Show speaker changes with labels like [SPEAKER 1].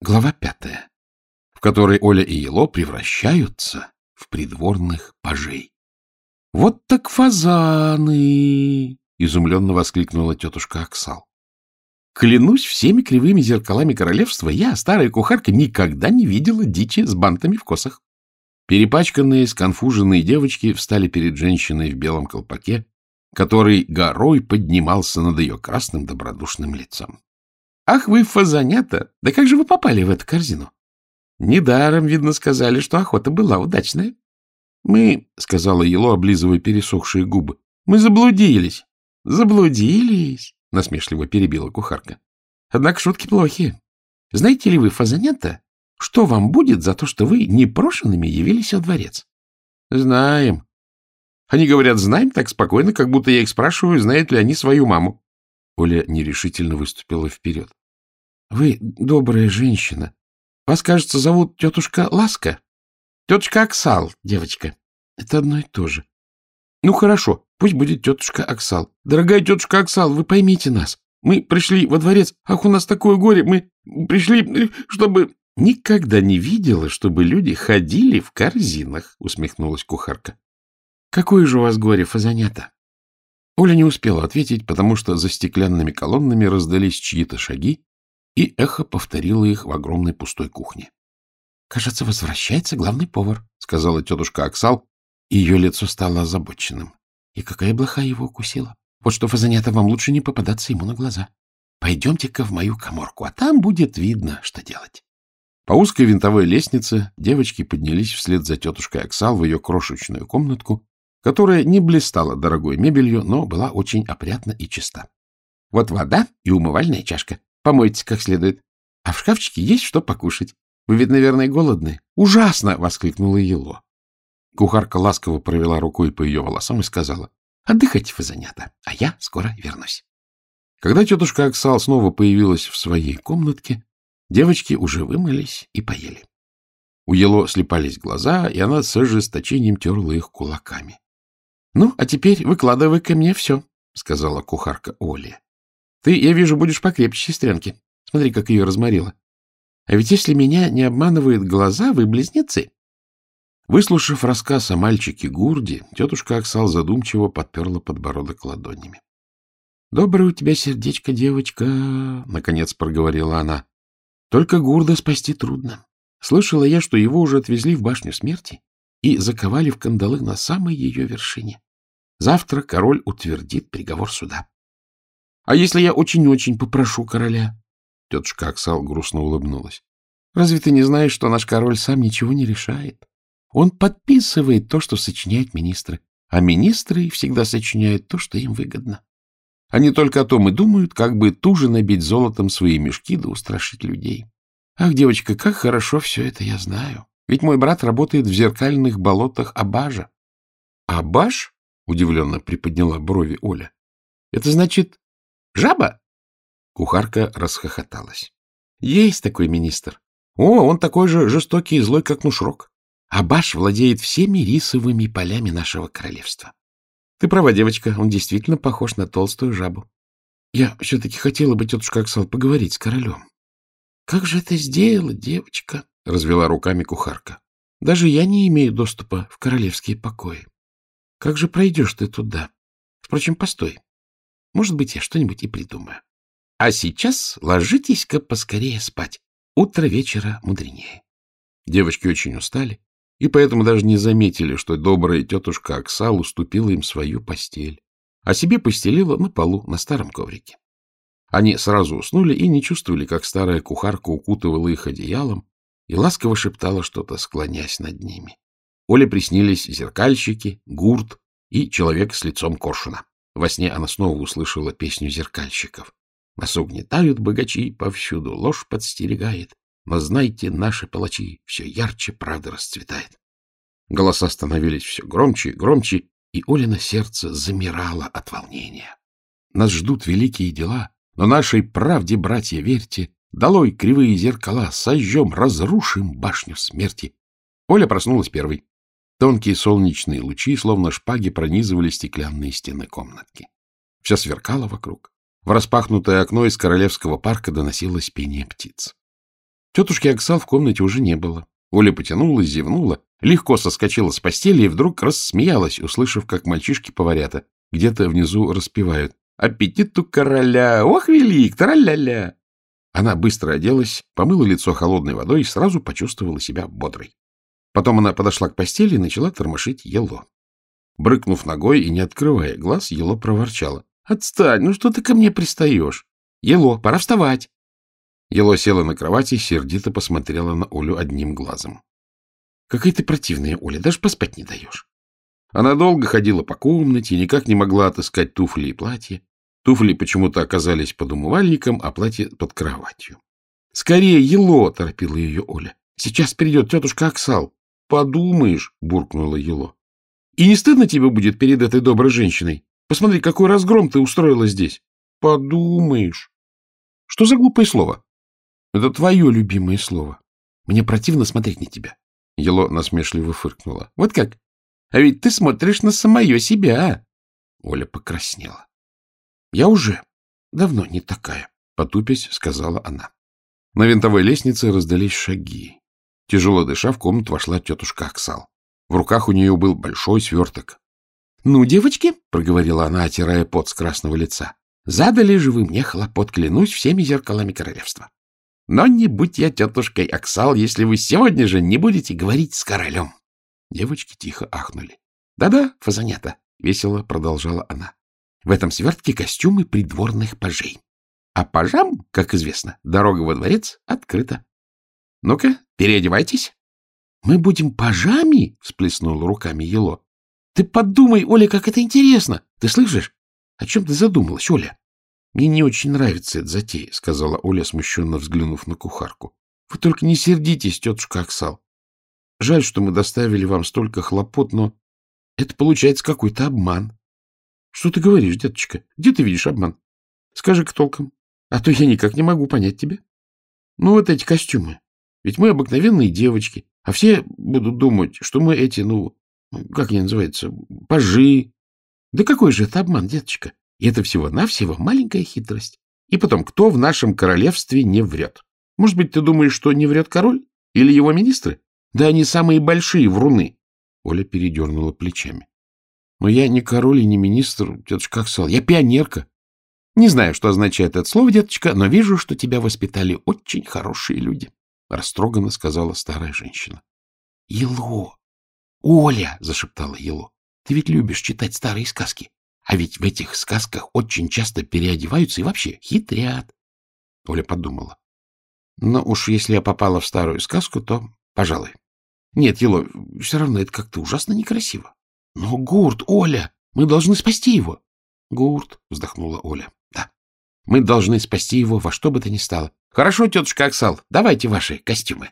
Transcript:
[SPEAKER 1] Глава пятая, в которой Оля и Ело превращаются в придворных пажей. — Вот так фазаны! — изумленно воскликнула тетушка Оксал. — Клянусь всеми кривыми зеркалами королевства, я, старая кухарка, никогда не видела дичи с бантами в косах. Перепачканные, сконфуженные девочки встали перед женщиной в белом колпаке, который горой поднимался над ее красным добродушным лицом. Ах вы, фазанята! Да как же вы попали в эту корзину? Недаром, видно, сказали, что охота была удачная. Мы, — сказала Ело, облизывая пересохшие губы, — мы заблудились. Заблудились, — насмешливо перебила кухарка. Однако шутки плохие. Знаете ли вы, фазанята, что вам будет за то, что вы непрошенными явились во дворец? Знаем. Они говорят, знаем так спокойно, как будто я их спрашиваю, знают ли они свою маму. Оля нерешительно выступила вперед. — Вы добрая женщина. Вас, кажется, зовут тетушка Ласка? — Тетушка Оксал, девочка. Это одно и то же. — Ну, хорошо, пусть будет тетушка Оксал. Дорогая тетушка Оксал, вы поймите нас. Мы пришли во дворец. Ах, у нас такое горе. Мы пришли, чтобы... — Никогда не видела, чтобы люди ходили в корзинах, — усмехнулась кухарка. — Какое же у вас горе, фазанята? Оля не успела ответить, потому что за стеклянными колоннами раздались чьи-то шаги, и эхо повторило их в огромной пустой кухне. — Кажется, возвращается главный повар, — сказала тетушка Оксал, и ее лицо стало озабоченным. И какая блоха его укусила. Вот что, Фазанята, вам лучше не попадаться ему на глаза. Пойдемте-ка в мою коморку, а там будет видно, что делать. По узкой винтовой лестнице девочки поднялись вслед за тетушкой Оксал в ее крошечную комнатку, которая не блистала дорогой мебелью, но была очень опрятна и чиста. Вот вода и умывальная чашка. Помойтесь как следует. А в шкафчике есть что покушать. Вы ведь, наверное, голодны. Ужасно! — воскликнула Ело. Кухарка ласково провела рукой по ее волосам и сказала, — Отдыхайте вы занято, а я скоро вернусь. Когда тетушка Оксал снова появилась в своей комнатке, девочки уже вымылись и поели. У Ело слепались глаза, и она с ожесточением терла их кулаками. — Ну, а теперь выкладывай ко мне все, — сказала кухарка Оле. — Ты, я вижу, будешь покрепче сестренки. Смотри, как ее разморило. А ведь если меня не обманывают глаза, вы близнецы. Выслушав рассказ о мальчике Гурде, тетушка Оксал задумчиво подперла подбородок ладонями. — Доброе у тебя сердечко, девочка, — наконец проговорила она. — Только Гурда спасти трудно. Слышала я, что его уже отвезли в башню смерти и заковали в кандалы на самой ее вершине. Завтра король утвердит приговор суда. — А если я очень-очень попрошу короля? Тетушка Оксал грустно улыбнулась. — Разве ты не знаешь, что наш король сам ничего не решает? Он подписывает то, что сочиняют министры, а министры всегда сочиняют то, что им выгодно. Они только о том и думают, как бы туже набить золотом свои мешки да устрашить людей. Ах, девочка, как хорошо все это я знаю. Ведь мой брат работает в зеркальных болотах Абажа. Абаж? Удивленно приподняла брови Оля. Это значит жаба? Кухарка расхохоталась. Есть такой министр. О, он такой же жестокий и злой, как Нушрок. Абаш владеет всеми рисовыми полями нашего королевства. Ты права, девочка, он действительно похож на толстую жабу. Я все-таки хотела бы, тетушка Оксал, поговорить с королем. — Как же это сделать, девочка? — развела руками кухарка. — Даже я не имею доступа в королевские покои. Как же пройдешь ты туда? Впрочем, постой. Может быть, я что-нибудь и придумаю. А сейчас ложитесь-ка поскорее спать. Утро вечера мудренее. Девочки очень устали, и поэтому даже не заметили, что добрая тетушка Оксал уступила им свою постель, а себе постелила на полу на старом коврике. Они сразу уснули и не чувствовали, как старая кухарка укутывала их одеялом и ласково шептала что-то, склонясь над ними. Оле приснились зеркальщики, гурт и человек с лицом коршуна. Во сне она снова услышала песню зеркальщиков. Нас угнетают богачи, повсюду ложь подстерегает. Но знайте, наши палачи, все ярче правда расцветает. Голоса становились все громче и громче, и Олина сердце замирало от волнения. Нас ждут великие дела, но нашей правде, братья, верьте, долой кривые зеркала, сожжем, разрушим башню смерти. Оля проснулась первой. Тонкие солнечные лучи, словно шпаги, пронизывали стеклянные стены комнатки. Все сверкало вокруг. В распахнутое окно из королевского парка доносилось пение птиц. Тетушки Оксал в комнате уже не было. Оля потянулась, зевнула, легко соскочила с постели и вдруг рассмеялась, услышав, как мальчишки-поварята где-то внизу распевают. «Аппетит у короля! Ох, велик! Траля-ля!» Она быстро оделась, помыла лицо холодной водой и сразу почувствовала себя бодрой. Потом она подошла к постели и начала тормошить Ело. Брыкнув ногой и не открывая глаз, Ело проворчала. — Отстань, ну что ты ко мне пристаешь? Ело, пора вставать. Ело села на кровати и сердито посмотрела на Олю одним глазом. — Какая ты противная, Оля, даже поспать не даешь. Она долго ходила по комнате никак не могла отыскать туфли и платье. Туфли почему-то оказались под умывальником, а платье под кроватью. — Скорее, Ело! — торопила ее Оля. — Сейчас придет тетушка Оксал. — Подумаешь, — буркнула Ело. — И не стыдно тебе будет перед этой доброй женщиной? Посмотри, какой разгром ты устроила здесь. — Подумаешь. — Что за глупое слово? — Это твое любимое слово. Мне противно смотреть на тебя. Ело насмешливо фыркнула. — Вот как? А ведь ты смотришь на самое себя. Оля покраснела. — Я уже давно не такая, — потупясь, сказала она. На винтовой лестнице раздались шаги. Тяжело дыша, в комнату вошла тетушка Оксал. В руках у нее был большой сверток. — Ну, девочки, — проговорила она, отирая пот с красного лица, — задали же вы мне хлопот, клянусь всеми зеркалами королевства. Но не будь я тетушкой Оксал, если вы сегодня же не будете говорить с королем. Девочки тихо ахнули. Да — Да-да, фазанята, — весело продолжала она. — В этом свертке костюмы придворных пажей. А пажам, как известно, дорога во дворец открыта. Ну-ка, переодевайтесь. — Мы будем пажами? — всплеснула руками Ело. — Ты подумай, Оля, как это интересно. Ты слышишь? О чем ты задумалась, Оля? — Мне не очень нравится эта затея, — сказала Оля, смущенно взглянув на кухарку. — Вы только не сердитесь, тетушка Оксал. Жаль, что мы доставили вам столько хлопот, но это получается какой-то обман. — Что ты говоришь, деточка? Где ты видишь обман? Скажи-ка толком, а то я никак не могу понять тебя. Ну, вот эти костюмы. Ведь мы обыкновенные девочки, а все будут думать, что мы эти, ну, как они называются, пажи. Да какой же это обман, деточка? И это всего-навсего маленькая хитрость. И потом, кто в нашем королевстве не врет? Может быть, ты думаешь, что не врет король? Или его министры? Да они самые большие вруны. Оля передернула плечами. Но я не король и не министр, тетушка Аксал. Я пионерка. Не знаю, что означает это слово, деточка, но вижу, что тебя воспитали очень хорошие люди. — растроганно сказала старая женщина. — Ело! Оля! — зашептала Ело. — Ты ведь любишь читать старые сказки. А ведь в этих сказках очень часто переодеваются и вообще хитрят. Оля подумала. Ну уж если я попала в старую сказку, то пожалуй. Нет, Ело, все равно это как-то ужасно некрасиво. Но Гурт, Оля, мы должны спасти его. Гурт, вздохнула Оля. Мы должны спасти его во что бы то ни стало. Хорошо, тетушка Оксал, давайте ваши костюмы.